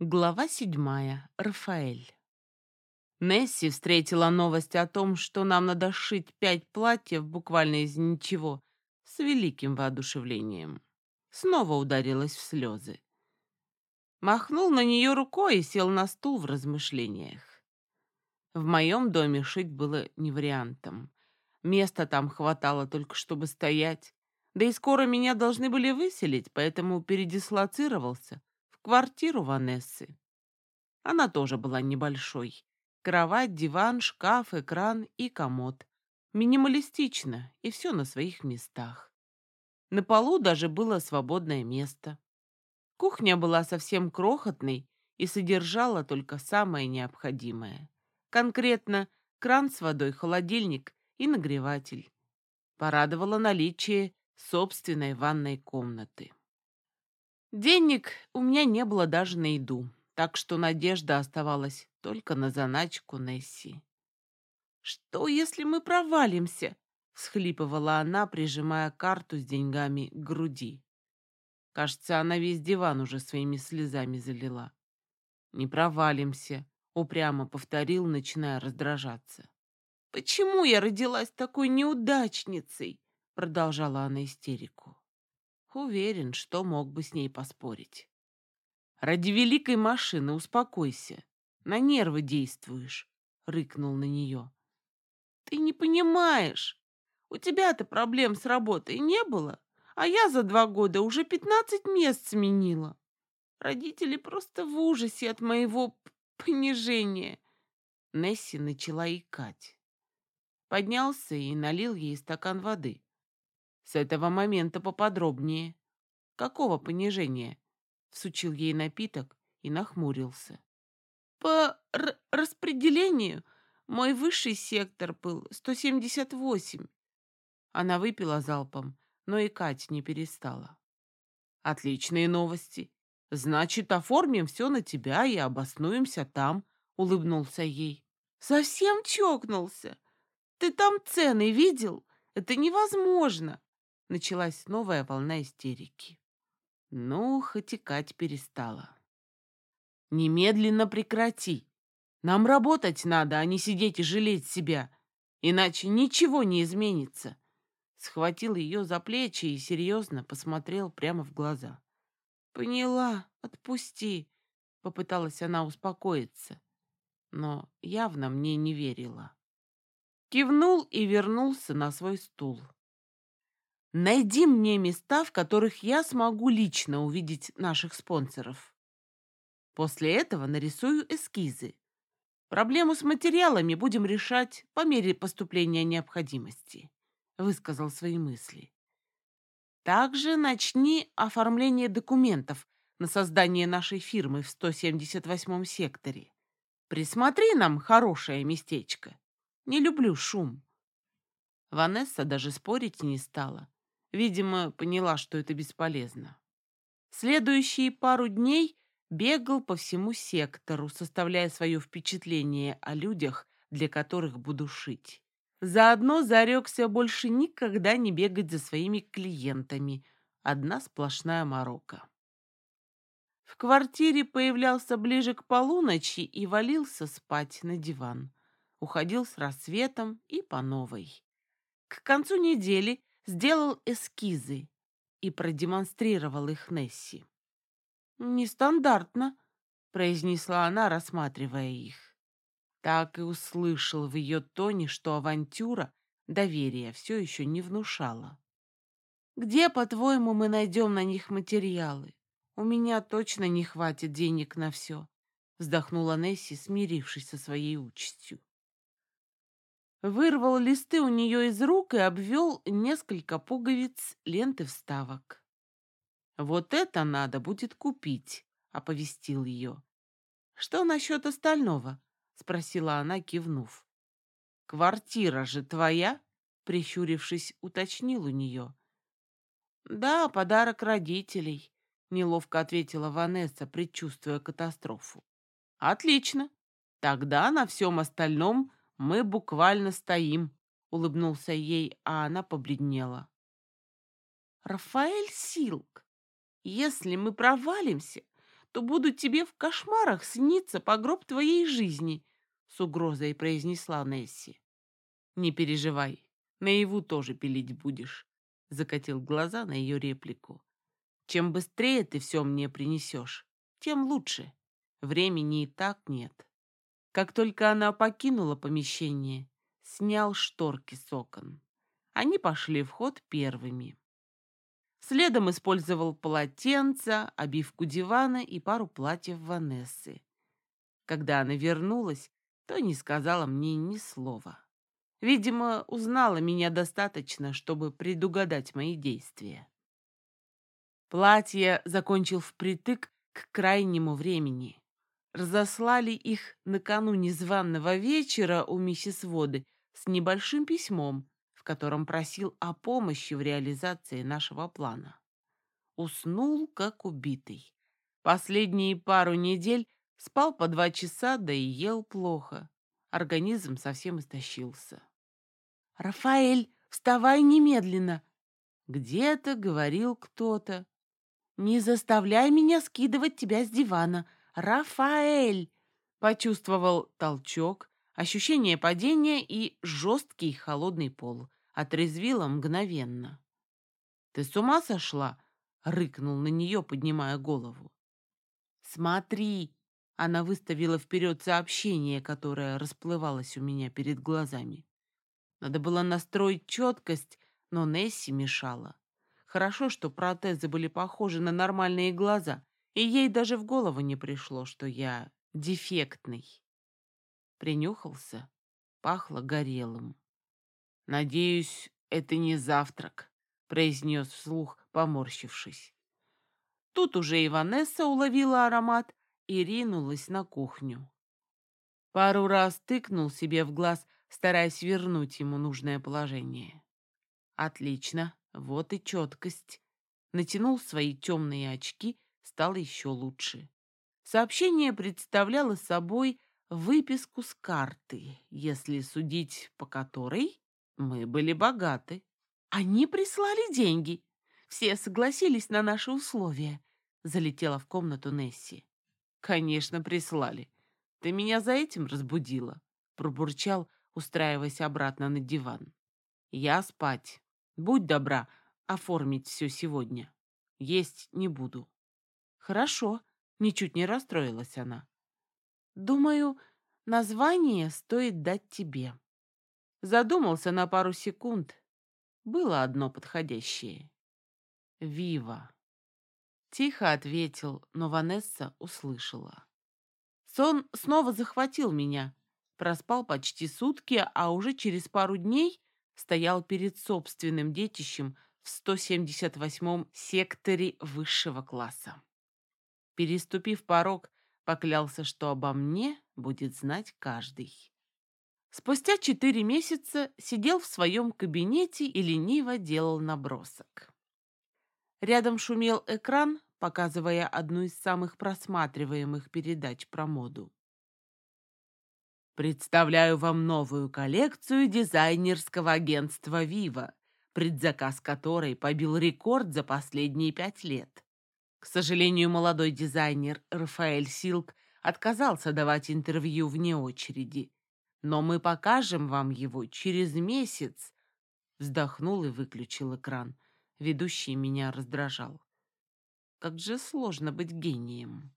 Глава седьмая. Рафаэль. Несси встретила новость о том, что нам надо шить пять платьев буквально из ничего, с великим воодушевлением. Снова ударилась в слезы. Махнул на нее рукой и сел на стул в размышлениях. В моем доме шить было не вариантом. Места там хватало только, чтобы стоять. Да и скоро меня должны были выселить, поэтому передислоцировался квартиру Ванессы. Она тоже была небольшой. Кровать, диван, шкаф, экран и комод. Минималистично, и все на своих местах. На полу даже было свободное место. Кухня была совсем крохотной и содержала только самое необходимое. Конкретно кран с водой, холодильник и нагреватель. Порадовало наличие собственной ванной комнаты. Денег у меня не было даже на еду, так что надежда оставалась только на заначку Несси. «Что, если мы провалимся?» — всхлипывала она, прижимая карту с деньгами к груди. Кажется, она весь диван уже своими слезами залила. «Не провалимся», — упрямо повторил, начиная раздражаться. «Почему я родилась такой неудачницей?» — продолжала она истерику. Уверен, что мог бы с ней поспорить. «Ради великой машины успокойся. На нервы действуешь», — рыкнул на нее. «Ты не понимаешь. У тебя-то проблем с работой не было, а я за два года уже пятнадцать мест сменила. Родители просто в ужасе от моего понижения». Несси начала икать. Поднялся и налил ей стакан воды. С этого момента поподробнее. Какого понижения? Всучил ей напиток и нахмурился. По распределению мой высший сектор был 178. Она выпила залпом, но и Кать не перестала. Отличные новости. Значит, оформим все на тебя и обоснуемся там, улыбнулся ей. Совсем чокнулся. Ты там цены видел? Это невозможно. Началась новая волна истерики. Ну, хоть и Кать перестала. «Немедленно прекрати. Нам работать надо, а не сидеть и жалеть себя. Иначе ничего не изменится». Схватил ее за плечи и серьезно посмотрел прямо в глаза. «Поняла, отпусти», — попыталась она успокоиться, но явно мне не верила. Кивнул и вернулся на свой стул. Найди мне места, в которых я смогу лично увидеть наших спонсоров. После этого нарисую эскизы. Проблему с материалами будем решать по мере поступления необходимости, высказал свои мысли. Также начни оформление документов на создание нашей фирмы в 178 секторе. Присмотри нам хорошее местечко. Не люблю шум. Ванесса даже спорить не стала. Видимо, поняла, что это бесполезно. Следующие пару дней бегал по всему сектору, составляя свое впечатление о людях, для которых буду шить. Заодно зарекся больше никогда не бегать за своими клиентами. Одна сплошная морока. В квартире появлялся ближе к полуночи и валился спать на диван. Уходил с рассветом и по новой. К концу недели сделал эскизы и продемонстрировал их Несси. «Нестандартно», — произнесла она, рассматривая их. Так и услышал в ее тоне, что авантюра доверия все еще не внушала. «Где, по-твоему, мы найдем на них материалы? У меня точно не хватит денег на все», — вздохнула Несси, смирившись со своей участью вырвал листы у нее из рук и обвел несколько пуговиц ленты вставок. «Вот это надо будет купить», — оповестил ее. «Что насчет остального?» — спросила она, кивнув. «Квартира же твоя?» — прищурившись, уточнил у нее. «Да, подарок родителей», — неловко ответила Ванесса, предчувствуя катастрофу. «Отлично. Тогда на всем остальном мы буквально стоим», — улыбнулся ей, а она побледнела. «Рафаэль Силк, если мы провалимся, то буду тебе в кошмарах сниться по гроб твоей жизни», — с угрозой произнесла Несси. «Не переживай, наяву тоже пилить будешь», — закатил глаза на ее реплику. «Чем быстрее ты все мне принесешь, тем лучше. Времени и так нет». Как только она покинула помещение, снял шторки с окон. Они пошли в ход первыми. Следом использовал полотенца, обивку дивана и пару платьев Ванессы. Когда она вернулась, то не сказала мне ни слова. Видимо, узнала меня достаточно, чтобы предугадать мои действия. Платье закончил впритык к крайнему времени. Разослали их накануне званного вечера у миссис Воды с небольшим письмом, в котором просил о помощи в реализации нашего плана. Уснул, как убитый. Последние пару недель спал по два часа, да и ел плохо. Организм совсем истощился. «Рафаэль, вставай немедленно!» Где-то говорил кто-то. «Не заставляй меня скидывать тебя с дивана! Рафаэль!» Почувствовал толчок, ощущение падения и жесткий холодный пол отрезвила мгновенно. «Ты с ума сошла?» — рыкнул на нее, поднимая голову. «Смотри!» — она выставила вперед сообщение, которое расплывалось у меня перед глазами. Надо было настроить четкость, но Несси мешала. Хорошо, что протезы были похожи на нормальные глаза, и ей даже в голову не пришло, что я дефектный. Принюхался, пахло горелым. «Надеюсь, это не завтрак», — произнес вслух, поморщившись. Тут уже Иванесса уловила аромат и ринулась на кухню. Пару раз тыкнул себе в глаз, стараясь вернуть ему нужное положение. Отлично, вот и четкость. Натянул свои темные очки, стало еще лучше. Сообщение представляло собой выписку с карты, если судить по которой мы были богаты. Они прислали деньги. Все согласились на наши условия. Залетела в комнату Несси. Конечно, прислали. Ты меня за этим разбудила. Пробурчал, устраиваясь обратно на диван. Я спать. Будь добра, оформить все сегодня. Есть не буду. Хорошо, ничуть не расстроилась она. Думаю, название стоит дать тебе. Задумался на пару секунд. Было одно подходящее. «Вива». Тихо ответил, но Ванесса услышала. Сон снова захватил меня. Проспал почти сутки, а уже через пару дней стоял перед собственным детищем в 178-м секторе высшего класса. Переступив порог, поклялся, что обо мне будет знать каждый. Спустя четыре месяца сидел в своем кабинете и лениво делал набросок. Рядом шумел экран, показывая одну из самых просматриваемых передач про моду. Представляю вам новую коллекцию дизайнерского агентства «Вива», предзаказ которой побил рекорд за последние пять лет. К сожалению, молодой дизайнер Рафаэль Силк отказался давать интервью вне очереди, но мы покажем вам его через месяц. Вздохнул и выключил экран. Ведущий меня раздражал. Как же сложно быть гением.